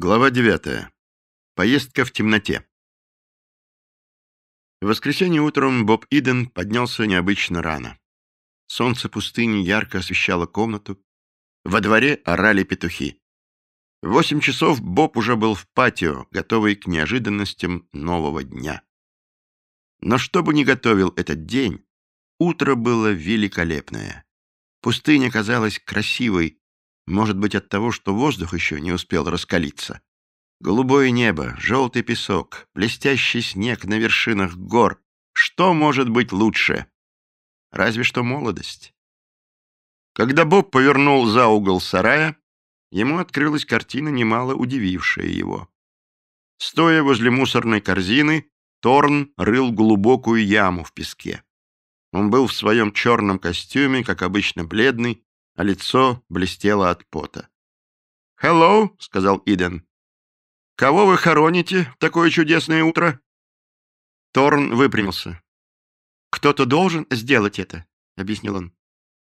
Глава 9. Поездка в темноте. В воскресенье утром Боб Иден поднялся необычно рано. Солнце пустыни ярко освещало комнату. Во дворе орали петухи. В восемь часов Боб уже был в патио, готовый к неожиданностям нового дня. Но что бы ни готовил этот день, утро было великолепное. Пустыня казалась красивой, может быть, от того, что воздух еще не успел раскалиться. Голубое небо, желтый песок, блестящий снег на вершинах гор. Что может быть лучше? Разве что молодость. Когда Боб повернул за угол сарая, ему открылась картина, немало удивившая его. Стоя возле мусорной корзины, Торн рыл глубокую яму в песке. Он был в своем черном костюме, как обычно бледный, а лицо блестело от пота. «Hello», — сказал Иден. «Кого вы хороните в такое чудесное утро?» Торн выпрямился. «Кто-то должен сделать это», — объяснил он.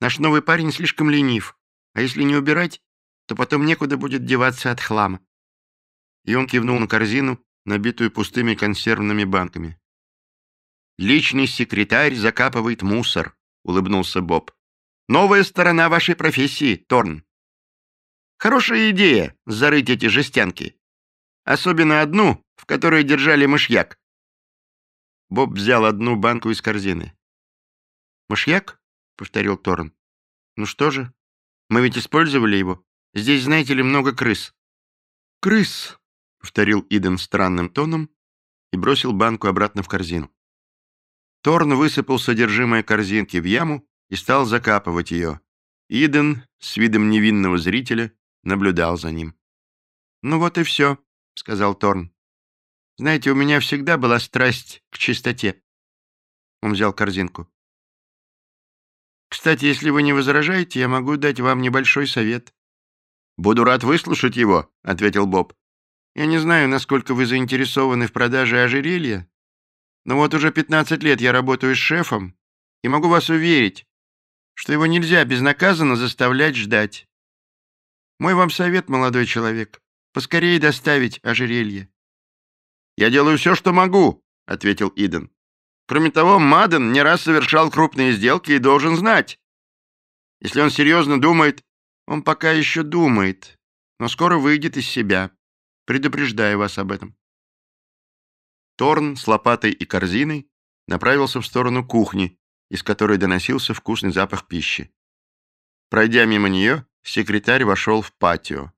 «Наш новый парень слишком ленив, а если не убирать, то потом некуда будет деваться от хлама». И он кивнул на корзину, набитую пустыми консервными банками. «Личный секретарь закапывает мусор», — улыбнулся Боб. Новая сторона вашей профессии, Торн. Хорошая идея — зарыть эти жестянки. Особенно одну, в которой держали мышьяк. Боб взял одну банку из корзины. «Мышьяк?» — повторил Торн. «Ну что же, мы ведь использовали его. Здесь, знаете ли, много крыс». «Крыс!» — повторил Иден странным тоном и бросил банку обратно в корзину. Торн высыпал содержимое корзинки в яму и стал закапывать ее. Иден с видом невинного зрителя наблюдал за ним. «Ну вот и все», — сказал Торн. «Знаете, у меня всегда была страсть к чистоте». Он взял корзинку. «Кстати, если вы не возражаете, я могу дать вам небольшой совет». «Буду рад выслушать его», — ответил Боб. «Я не знаю, насколько вы заинтересованы в продаже ожерелья, но вот уже 15 лет я работаю с шефом, и могу вас уверить, что его нельзя безнаказанно заставлять ждать. Мой вам совет, молодой человек, поскорее доставить ожерелье. «Я делаю все, что могу», — ответил Иден. «Кроме того, Маден не раз совершал крупные сделки и должен знать. Если он серьезно думает, он пока еще думает, но скоро выйдет из себя. Предупреждаю вас об этом». Торн с лопатой и корзиной направился в сторону кухни, из которой доносился вкусный запах пищи. Пройдя мимо нее, секретарь вошел в патио.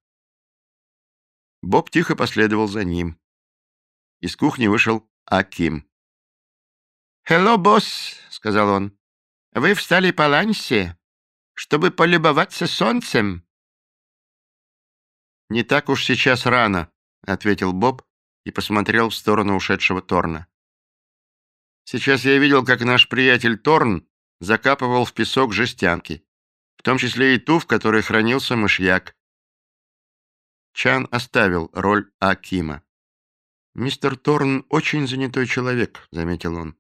Боб тихо последовал за ним. Из кухни вышел Аким. «Хелло, босс», — сказал он. «Вы встали по лансе, чтобы полюбоваться солнцем?» «Не так уж сейчас рано», — ответил Боб и посмотрел в сторону ушедшего Торна. Сейчас я видел, как наш приятель Торн закапывал в песок жестянки, в том числе и ту, в которой хранился мышьяк. Чан оставил роль Акима. «Мистер Торн очень занятой человек», — заметил он.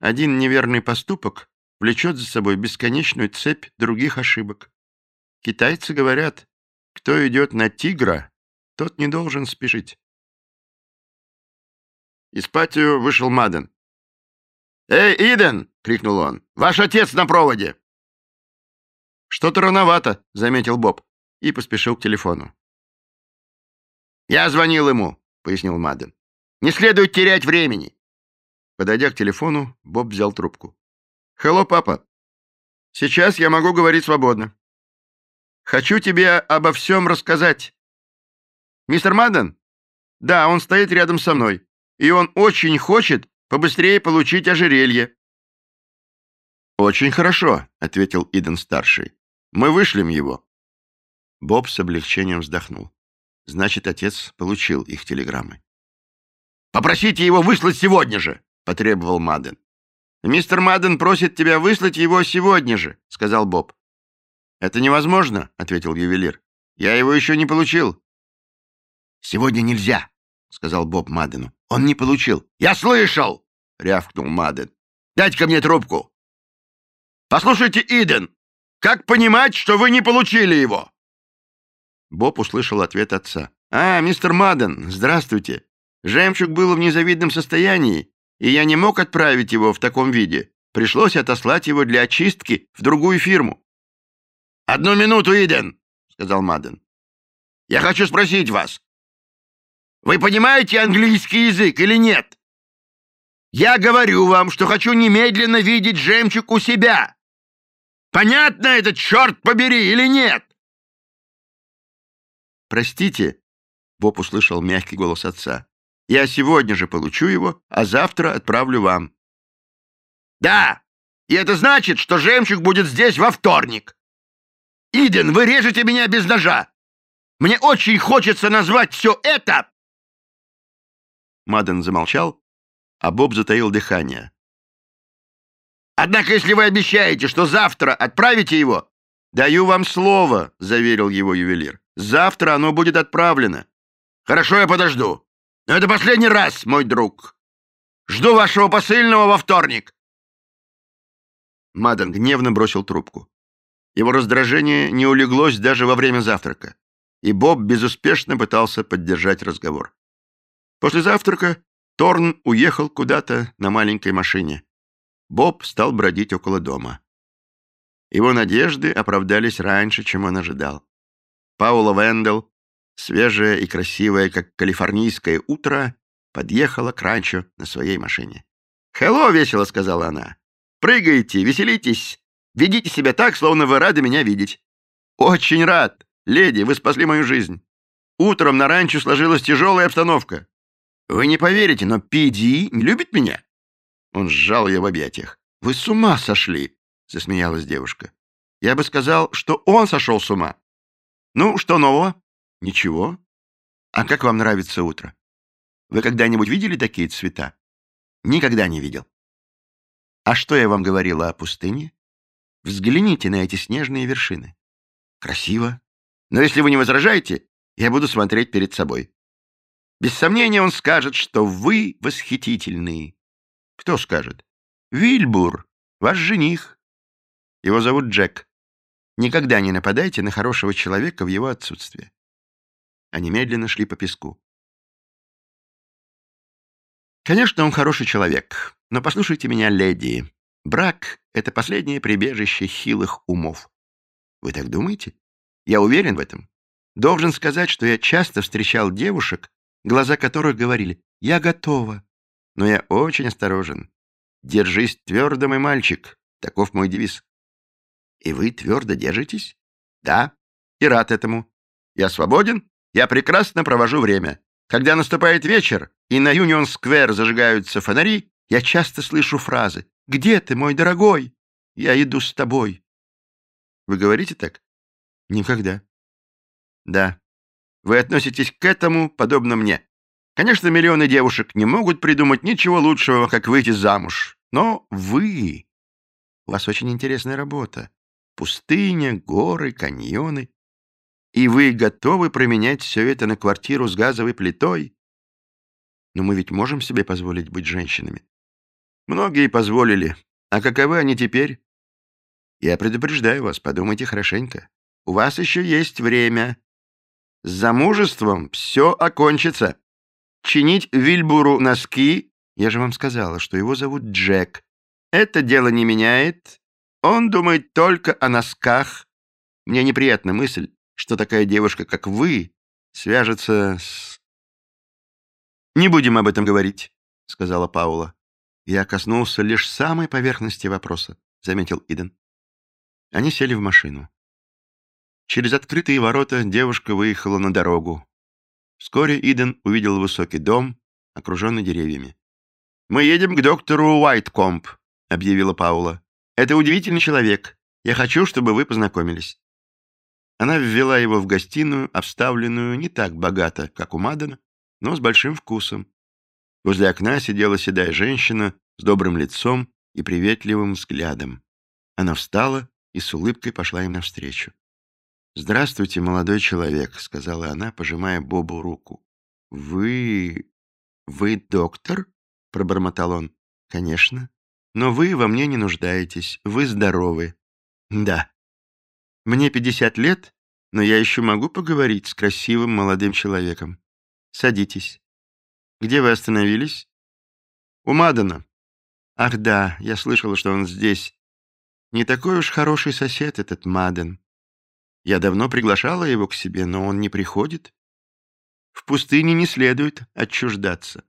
«Один неверный поступок влечет за собой бесконечную цепь других ошибок. Китайцы говорят, кто идет на тигра, тот не должен спешить». Из патио вышел Маден. «Эй, Иден!» — крикнул он. «Ваш отец на проводе!» «Что-то рановато», — заметил Боб и поспешил к телефону. «Я звонил ему», — пояснил Маден. «Не следует терять времени». Подойдя к телефону, Боб взял трубку. «Хелло, папа. Сейчас я могу говорить свободно. Хочу тебе обо всем рассказать. Мистер Маден? Да, он стоит рядом со мной, и он очень хочет, Побыстрее получить ожерелье». «Очень хорошо», — ответил Иден-старший. «Мы вышлем его». Боб с облегчением вздохнул. Значит, отец получил их телеграммы. «Попросите его выслать сегодня же!» — потребовал Маден. «Мистер Маден просит тебя выслать его сегодня же», — сказал Боб. «Это невозможно», — ответил ювелир. «Я его еще не получил». «Сегодня нельзя», — сказал Боб Мадену. «Он не получил». «Я слышал!» — рявкнул Маден. «Дайте-ка мне трубку». «Послушайте, Иден, как понимать, что вы не получили его?» Боб услышал ответ отца. «А, мистер Мадден, здравствуйте. Жемчуг был в незавидном состоянии, и я не мог отправить его в таком виде. Пришлось отослать его для очистки в другую фирму». «Одну минуту, Иден», — сказал Мадден. «Я хочу спросить вас. Вы понимаете английский язык или нет? Я говорю вам, что хочу немедленно видеть жемчуг у себя. Понятно это, черт побери, или нет?» «Простите», — Боб услышал мягкий голос отца. «Я сегодня же получу его, а завтра отправлю вам». «Да, и это значит, что жемчуг будет здесь во вторник. Иден, вы режете меня без ножа. Мне очень хочется назвать все это...» Маден замолчал, а Боб затаил дыхание. «Однако, если вы обещаете, что завтра отправите его...» «Даю вам слово», — заверил его ювелир. Завтра оно будет отправлено. Хорошо, я подожду. Но это последний раз, мой друг. Жду вашего посыльного во вторник. Маден гневно бросил трубку. Его раздражение не улеглось даже во время завтрака, и Боб безуспешно пытался поддержать разговор. После завтрака Торн уехал куда-то на маленькой машине. Боб стал бродить около дома. Его надежды оправдались раньше, чем он ожидал. Паула Вендел, свежая и красивая, как калифорнийское утро, подъехала к ранчо на своей машине. «Хелло!» — весело сказала она. «Прыгайте, веселитесь, ведите себя так, словно вы рады меня видеть». «Очень рад! Леди, вы спасли мою жизнь. Утром на ранчо сложилась тяжелая обстановка. Вы не поверите, но Пиди не любит меня». Он сжал ее в объятиях. «Вы с ума сошли!» — засмеялась девушка. «Я бы сказал, что он сошел с ума. Ну, что нового? Ничего. А как вам нравится утро? Вы когда-нибудь видели такие цвета? Никогда не видел. А что я вам говорила о пустыне? Взгляните на эти снежные вершины. Красиво. Но если вы не возражаете, я буду смотреть перед собой. Без сомнения он скажет, что вы восхитительные. Кто скажет? Вильбур, ваш жених. Его зовут Джек. Никогда не нападайте на хорошего человека в его отсутствие. Они медленно шли по песку. Конечно, он хороший человек, но послушайте меня, леди. Брак — это последнее прибежище хилых умов. Вы так думаете? Я уверен в этом. Должен сказать, что я часто встречал девушек, глаза которых говорили «Я готова». Но я очень осторожен. Держись твердо, мой мальчик. Таков мой девиз. И вы твердо держитесь? Да, и рад этому. Я свободен, я прекрасно провожу время. Когда наступает вечер, и на Юнион-сквер зажигаются фонари, я часто слышу фразы «Где ты, мой дорогой? Я иду с тобой». Вы говорите так? Никогда. Да. Вы относитесь к этому подобно мне. Конечно, миллионы девушек не могут придумать ничего лучшего, как выйти замуж. Но вы... У вас очень интересная работа пустыня, горы, каньоны. И вы готовы променять все это на квартиру с газовой плитой? Но мы ведь можем себе позволить быть женщинами. Многие позволили. А каковы они теперь? Я предупреждаю вас, подумайте хорошенько. У вас еще есть время. С замужеством все окончится. Чинить Вильбуру носки, я же вам сказала, что его зовут Джек. Это дело не меняет, он думает только о носках. Мне неприятна мысль, что такая девушка, как вы, свяжется с... «Не будем об этом говорить», — сказала Паула. «Я коснулся лишь самой поверхности вопроса», — заметил Иден. Они сели в машину. Через открытые ворота девушка выехала на дорогу. Вскоре Иден увидел высокий дом, окруженный деревьями. «Мы едем к доктору Уайткомп», — объявила Паула. Это удивительный человек. Я хочу, чтобы вы познакомились». Она ввела его в гостиную, обставленную не так богато, как у Мадена, но с большим вкусом. Возле окна сидела седая женщина с добрым лицом и приветливым взглядом. Она встала и с улыбкой пошла им навстречу. «Здравствуйте, молодой человек», — сказала она, пожимая Бобу руку. «Вы... вы доктор?» — пробормотал он. «Конечно. Но вы во мне не нуждаетесь, вы здоровы. Да. Мне 50 лет, Но я еще могу поговорить с красивым молодым человеком. Садитесь. Где вы остановились? У Мадана. Ах да, я слышала, что он здесь. Не такой уж хороший сосед этот Маден. Я давно приглашала его к себе, но он не приходит. В пустыне не следует отчуждаться.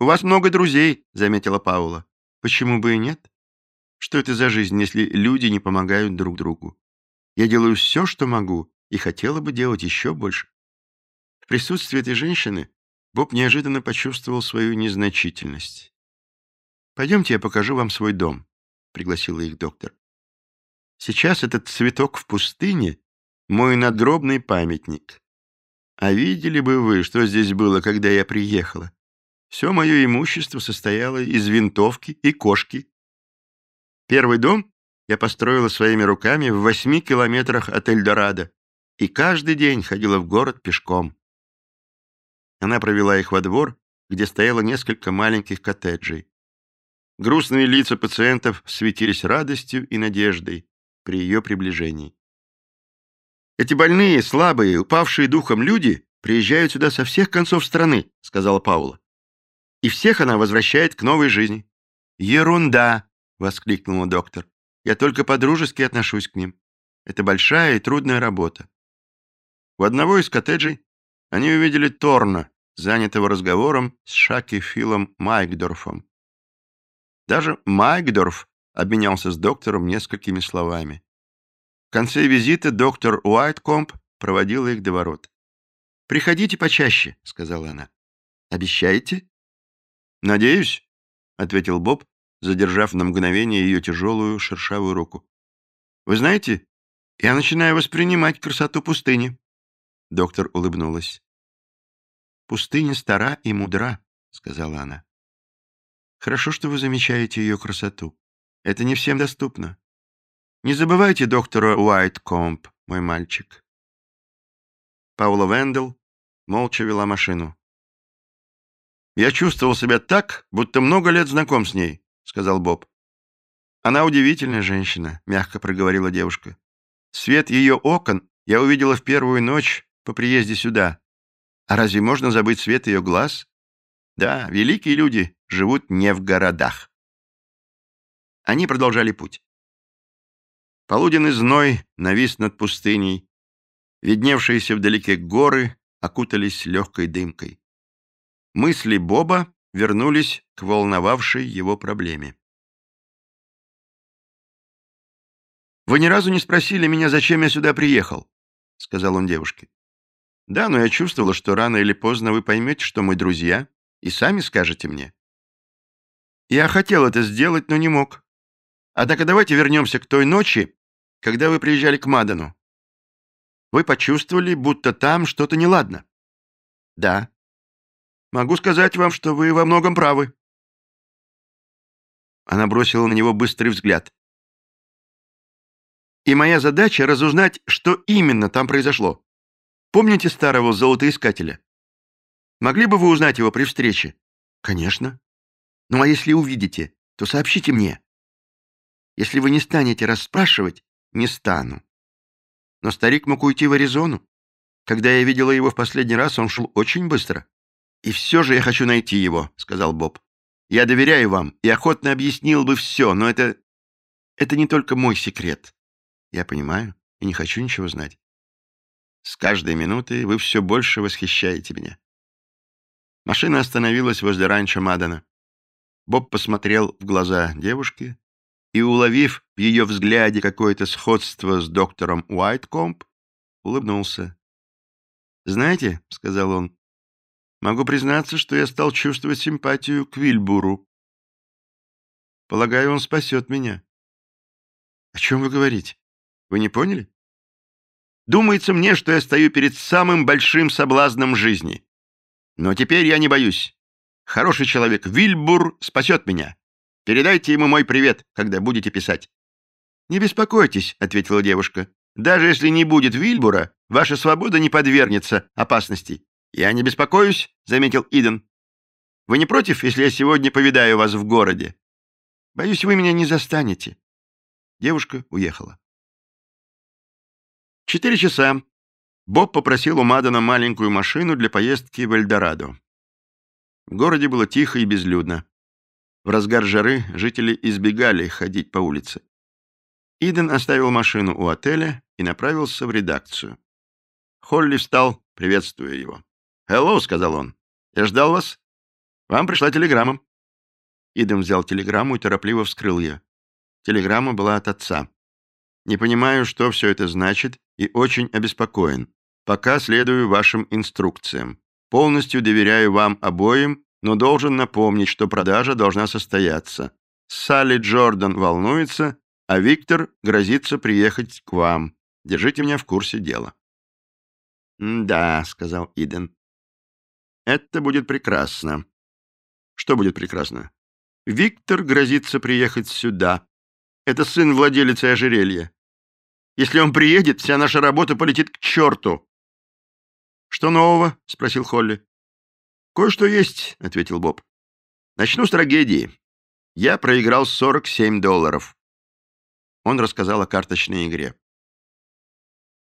«У вас много друзей», — заметила Паула. «Почему бы и нет? Что это за жизнь, если люди не помогают друг другу? Я делаю все, что могу, и хотела бы делать еще больше». В присутствии этой женщины Боб неожиданно почувствовал свою незначительность. «Пойдемте, я покажу вам свой дом», — пригласила их доктор. «Сейчас этот цветок в пустыне — мой надгробный памятник. А видели бы вы, что здесь было, когда я приехала? Все мое имущество состояло из винтовки и кошки. Первый дом я построила своими руками в восьми километрах от Эльдорадо и каждый день ходила в город пешком. Она провела их во двор, где стояло несколько маленьких коттеджей. Грустные лица пациентов светились радостью и надеждой при ее приближении. «Эти больные, слабые, упавшие духом люди приезжают сюда со всех концов страны», — сказала Паула и всех она возвращает к новой жизни. «Ерунда!» — воскликнула доктор. «Я только по-дружески отношусь к ним. Это большая и трудная работа». У одного из коттеджей они увидели Торна, занятого разговором с Шаки Филом Майкдорфом. Даже Майкдорф обменялся с доктором несколькими словами. В конце визита доктор Уайткомп проводила их до ворот. «Приходите почаще», — сказала она. «Обещаете?» «Надеюсь», — ответил Боб, задержав на мгновение ее тяжелую шершавую руку. «Вы знаете, я начинаю воспринимать красоту пустыни». Доктор улыбнулась. «Пустыня стара и мудра», — сказала она. «Хорошо, что вы замечаете ее красоту. Это не всем доступно. Не забывайте доктора Уайткомп, мой мальчик». Паула Вендел молча вела машину. «Я чувствовал себя так, будто много лет знаком с ней», — сказал Боб. «Она удивительная женщина», — мягко проговорила девушка. «Свет ее окон я увидела в первую ночь по приезде сюда. А разве можно забыть свет ее глаз? Да, великие люди живут не в городах». Они продолжали путь. Полуденный зной навис над пустыней. Видневшиеся вдалеке горы окутались легкой дымкой. Мысли Боба вернулись к волновавшей его проблеме. «Вы ни разу не спросили меня, зачем я сюда приехал», — сказал он девушке. «Да, но я чувствовала, что рано или поздно вы поймете, что мы друзья, и сами скажете мне». «Я хотел это сделать, но не мог. Однако давайте вернемся к той ночи, когда вы приезжали к Мадану. Вы почувствовали, будто там что-то неладно». «Да», Могу сказать вам, что вы во многом правы. Она бросила на него быстрый взгляд. И моя задача — разузнать, что именно там произошло. Помните старого золотоискателя? Могли бы вы узнать его при встрече? Конечно. Ну а если увидите, то сообщите мне. Если вы не станете расспрашивать, не стану. Но старик мог уйти в Аризону. Когда я видела его в последний раз, он шел очень быстро. «И все же я хочу найти его», — сказал Боб. «Я доверяю вам и охотно объяснил бы все, но это... это не только мой секрет. Я понимаю и не хочу ничего знать. С каждой минутой вы все больше восхищаете меня». Машина остановилась возле ранчо Мадана. Боб посмотрел в глаза девушки и, уловив в ее взгляде какое-то сходство с доктором Уайткомп, улыбнулся. «Знаете», — сказал он, Могу признаться, что я стал чувствовать симпатию к Вильбуру. Полагаю, он спасет меня. О чем вы говорите? Вы не поняли? Думается мне, что я стою перед самым большим соблазном жизни. Но теперь я не боюсь. Хороший человек Вильбур спасет меня. Передайте ему мой привет, когда будете писать. «Не беспокойтесь», — ответила девушка. «Даже если не будет Вильбура, ваша свобода не подвергнется опасности. «Я не беспокоюсь», — заметил Иден. «Вы не против, если я сегодня повидаю вас в городе? Боюсь, вы меня не застанете». Девушка уехала. Четыре часа. Боб попросил у Мадана маленькую машину для поездки в Эльдорадо. В городе было тихо и безлюдно. В разгар жары жители избегали ходить по улице. Иден оставил машину у отеля и направился в редакцию. Холли встал, приветствуя его. «Hello», — сказал он. «Я ждал вас. Вам пришла телеграмма». Иден взял телеграмму и торопливо вскрыл ее. Телеграмма была от отца. «Не понимаю, что все это значит, и очень обеспокоен. Пока следую вашим инструкциям. Полностью доверяю вам обоим, но должен напомнить, что продажа должна состояться. Салли Джордан волнуется, а Виктор грозится приехать к вам. Держите меня в курсе дела». «Да», — сказал Иден. «Это будет прекрасно». «Что будет прекрасно?» «Виктор грозится приехать сюда. Это сын владелицы ожерелья. Если он приедет, вся наша работа полетит к черту». «Что нового?» — спросил Холли. «Кое-что есть», — ответил Боб. «Начну с трагедии. Я проиграл 47 долларов». Он рассказал о карточной игре.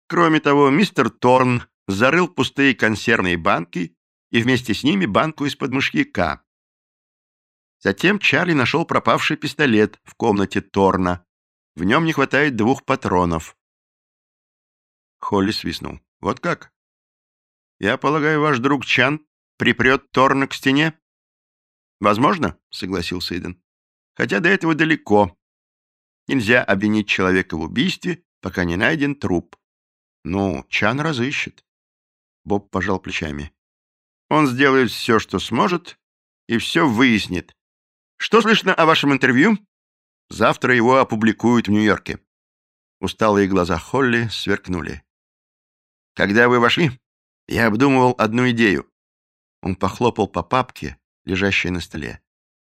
Кроме того, мистер Торн зарыл пустые консервные банки и вместе с ними банку из-под мышьяка. Затем Чарли нашел пропавший пистолет в комнате Торна. В нем не хватает двух патронов. Холли свистнул. «Вот как? Я полагаю, ваш друг Чан припрет Торна к стене?» «Возможно», — согласился Иден. «Хотя до этого далеко. Нельзя обвинить человека в убийстве, пока не найден труп. Ну, Чан разыщет». Боб пожал плечами. «Он сделает все, что сможет, и все выяснит. Что слышно о вашем интервью?» Завтра его опубликуют в Нью-Йорке». Усталые глаза Холли сверкнули. «Когда вы вошли, я обдумывал одну идею». Он похлопал по папке, лежащей на столе.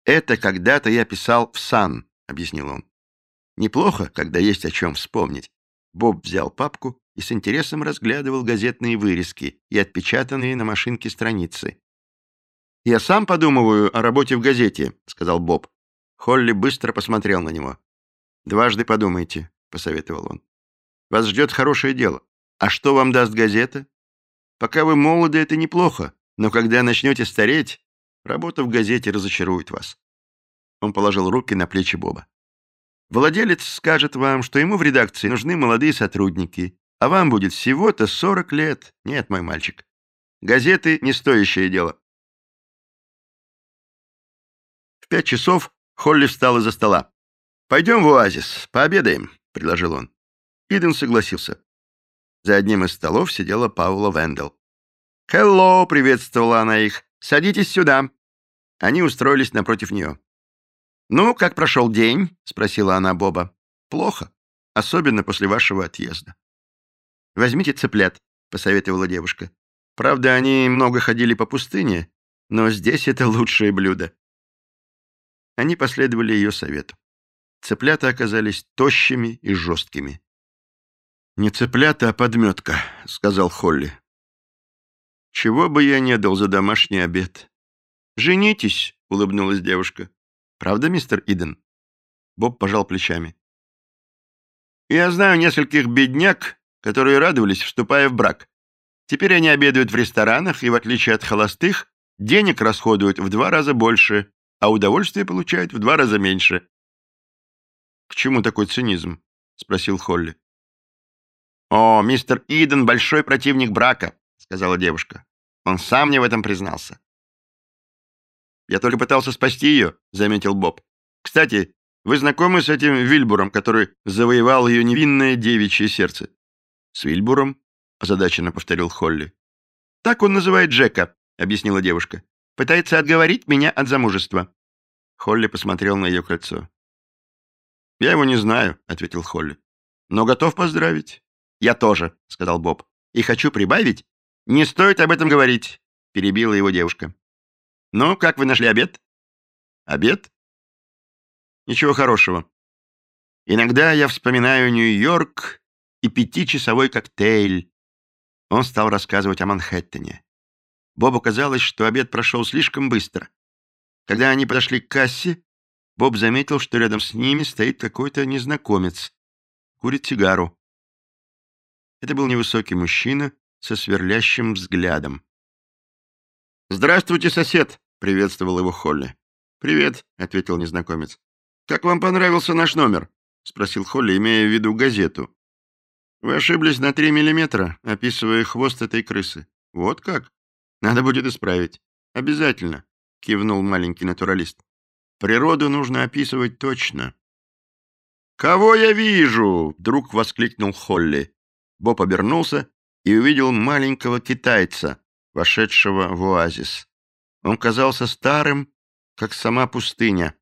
«Это когда-то я писал в Сан», — объяснил он. «Неплохо, когда есть о чем вспомнить». Боб взял папку и с интересом разглядывал газетные вырезки и отпечатанные на машинке страницы. «Я сам подумываю о работе в газете», — сказал Боб. Холли быстро посмотрел на него. «Дважды подумайте», — посоветовал он. «Вас ждет хорошее дело. А что вам даст газета? Пока вы молоды, это неплохо, но когда начнете стареть, работа в газете разочарует вас». Он положил руки на плечи Боба. «Владелец скажет вам, что ему в редакции нужны молодые сотрудники, а вам будет всего-то 40 лет. Нет, мой мальчик. Газеты — не стоящее дело». В пять часов Холли встал из-за стола. «Пойдем в оазис, пообедаем», — предложил он. Иден согласился. За одним из столов сидела Паула Вендел. «Хелло!» — приветствовала она их. «Садитесь сюда». Они устроились напротив нее. «Ну, как прошел день?» — спросила она Боба. «Плохо, особенно после вашего отъезда». «Возьмите цыплят», — посоветовала девушка. «Правда, они много ходили по пустыне, но здесь это лучшее блюдо». Они последовали ее совету. Цыплята оказались тощими и жесткими. «Не цыплята, а подметка», — сказал Холли. «Чего бы я не дал за домашний обед?» «Женитесь», — улыбнулась девушка. «Правда, мистер Иден?» Боб пожал плечами. «Я знаю нескольких бедняк, которые радовались, вступая в брак. Теперь они обедают в ресторанах и, в отличие от холостых, денег расходуют в два раза больше, а удовольствие получают в два раза меньше. «К чему такой цинизм?» — спросил Холли. «О, мистер Иден — большой противник брака», — сказала девушка. «Он сам мне в этом признался». «Я только пытался спасти ее», — заметил Боб. «Кстати, вы знакомы с этим Вильбуром, который завоевал ее невинное девичье сердце?» «С Вильбуром?» — озадаченно повторил Холли. «Так он называет Джека», — объяснила девушка. Пытается отговорить меня от замужества». Холли посмотрел на ее кольцо. «Я его не знаю», — ответил Холли. «Но готов поздравить». «Я тоже», — сказал Боб. «И хочу прибавить. Не стоит об этом говорить», — перебила его девушка. «Ну, как вы нашли обед?» «Обед?» «Ничего хорошего. Иногда я вспоминаю Нью-Йорк и пятичасовой коктейль». Он стал рассказывать о Манхэттене. Бобу казалось, что обед прошел слишком быстро. Когда они подошли к кассе, Боб заметил, что рядом с ними стоит какой-то незнакомец. Курит сигару. Это был невысокий мужчина со сверлящим взглядом. «Здравствуйте, сосед!» — приветствовал его Холли. «Привет», — ответил незнакомец. «Как вам понравился наш номер?» — спросил Холли, имея в виду газету. «Вы ошиблись на три миллиметра, описывая хвост этой крысы. Вот как? Надо будет исправить. Обязательно», — кивнул маленький натуралист. «Природу нужно описывать точно». «Кого я вижу?» — вдруг воскликнул Холли. Боб обернулся и увидел маленького китайца, вошедшего в оазис. Он казался старым, как сама пустыня.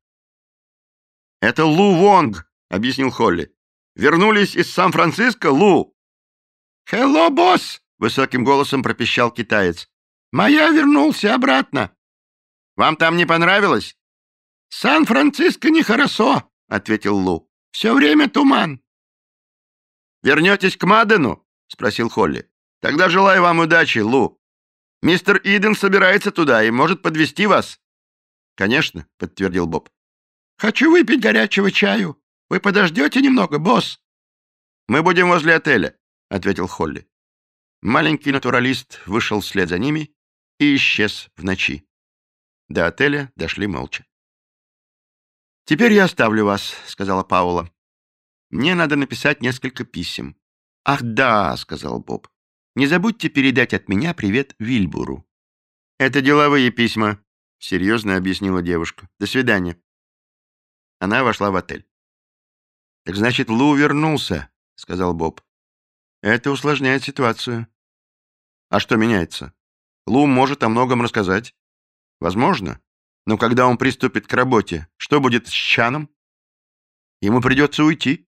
«Это Лу Вонг», — объяснил Холли. «Вернулись из Сан-Франциско, Лу?» «Хелло, босс!» — высоким голосом пропищал китаец. «Моя вернулся обратно». «Вам там не понравилось?» «Сан-Франциско нехорошо», — ответил Лу. «Все время туман». «Вернетесь к Мадену?» — спросил Холли. «Тогда желаю вам удачи, Лу. Мистер Иден собирается туда и может подвести вас». «Конечно», — подтвердил Боб. «Хочу выпить горячего чаю. Вы подождете немного, босс?» «Мы будем возле отеля», — ответил Холли. Маленький натуралист вышел вслед за ними и исчез в ночи. До отеля дошли молча. «Теперь я оставлю вас», — сказала Паула. «Мне надо написать несколько писем». «Ах, да», — сказал Боб. «Не забудьте передать от меня привет Вильбуру». «Это деловые письма», — серьезно объяснила девушка. «До свидания». Она вошла в отель. «Так значит, Лу вернулся», — сказал Боб. «Это усложняет ситуацию». «А что меняется? Лу может о многом рассказать». «Возможно. Но когда он приступит к работе, что будет с Чаном?» «Ему придется уйти.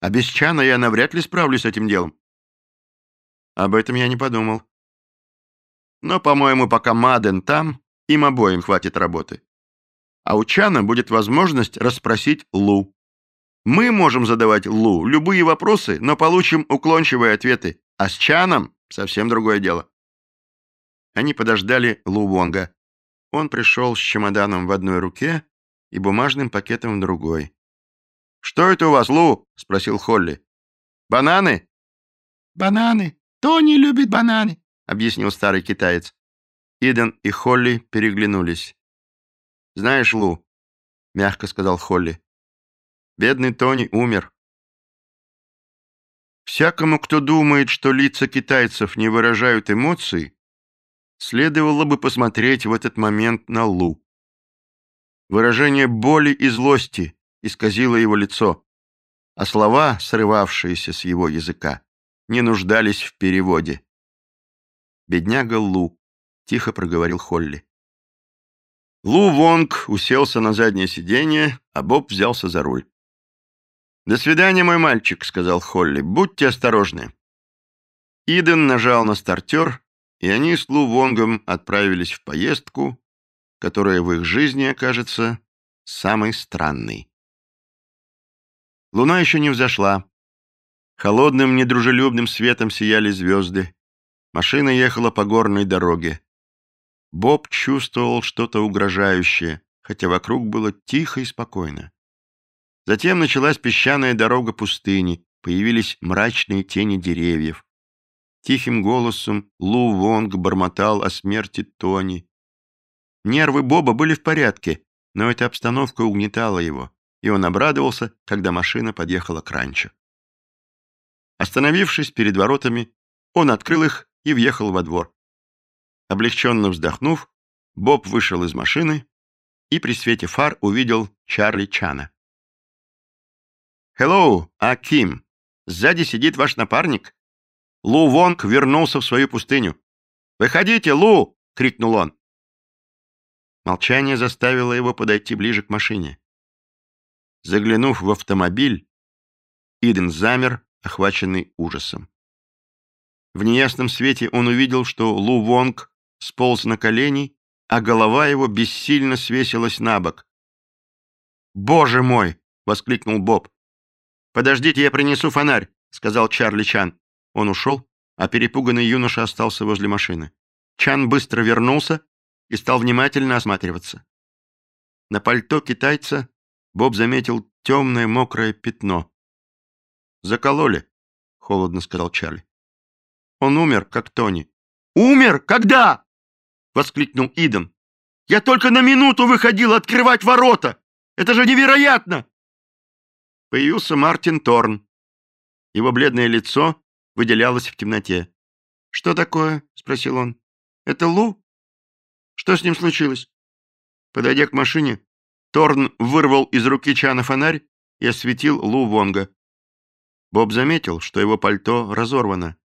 А без Чана я навряд ли справлюсь с этим делом». «Об этом я не подумал». «Но, по-моему, пока Маден там, им обоим хватит работы. А у Чана будет возможность расспросить Лу. Мы можем задавать Лу любые вопросы, но получим уклончивые ответы, а с Чаном совсем другое дело. Они подождали Лу Вонга. Он пришел с чемоданом в одной руке и бумажным пакетом в другой. «Что это у вас, Лу?» — спросил Холли. «Бананы?» «Бананы. Тони любит бананы», — объяснил старый китаец. Иден и Холли переглянулись. «Знаешь, Лу», — мягко сказал Холли, — «бедный Тони умер». Всякому, кто думает, что лица китайцев не выражают эмоций, следовало бы посмотреть в этот момент на Лу. Выражение боли и злости исказило его лицо, а слова, срывавшиеся с его языка, не нуждались в переводе. Бедняга Лу. — тихо проговорил Холли. Лу Вонг уселся на заднее сиденье, а Боб взялся за руль. «До свидания, мой мальчик», — сказал Холли. «Будьте осторожны». Иден нажал на стартер, и они с Лу Вонгом отправились в поездку, которая в их жизни окажется самой странной. Луна еще не взошла. Холодным, недружелюбным светом сияли звезды. Машина ехала по горной дороге. Боб чувствовал что-то угрожающее, хотя вокруг было тихо и спокойно. Затем началась песчаная дорога пустыни, появились мрачные тени деревьев. Тихим голосом Лу Вонг бормотал о смерти Тони. Нервы Боба были в порядке, но эта обстановка угнетала его, и он обрадовался, когда машина подъехала к ранчо. Остановившись перед воротами, он открыл их и въехал во двор. Облегченно вздохнув, Боб вышел из машины и при свете фар увидел Чарли Чана. «Хеллоу, Аким! Сзади сидит ваш напарник!» Лу Вонг вернулся в свою пустыню. «Выходите, Лу!» — крикнул он. Молчание заставило его подойти ближе к машине. Заглянув в автомобиль, Иден замер, охваченный ужасом. В неясном свете он увидел, что Лу Вонг сполз на колени, а голова его бессильно свесилась на бок. «Боже мой!» — воскликнул Боб. «Подождите, я принесу фонарь», — сказал Чарли Чан. Он ушел, а перепуганный юноша остался возле машины. Чан быстро вернулся и стал внимательно осматриваться. На пальто китайца Боб заметил темное мокрое пятно. «Закололи», — холодно сказал Чарли. Он умер, как Тони. «Умер? Когда?» — воскликнул Иден. «Я только на минуту выходил открывать ворота! Это же невероятно!» Появился Мартин Торн. Его бледное лицо выделялось в темноте. «Что такое?» — спросил он. «Это Лу? Что с ним случилось?» Подойдя к машине, Торн вырвал из руки Чана фонарь и осветил Лу Вонга. Боб заметил, что его пальто разорвано.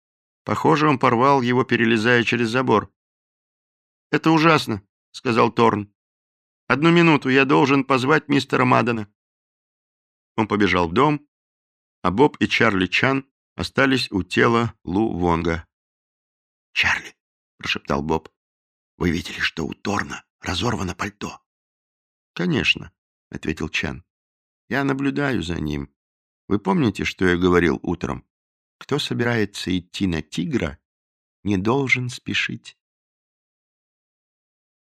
Похоже, он порвал его, перелезая через забор. «Это ужасно», — сказал Торн. «Одну минуту, я должен позвать мистера Мадена». Он побежал в дом, а Боб и Чарли Чан остались у тела Лу Вонга. «Чарли», — прошептал Боб, — «вы видели, что у Торна разорвано пальто?» «Конечно», — ответил Чан. «Я наблюдаю за ним. Вы помните, что я говорил утром? Кто собирается идти на тигра, не должен спешить».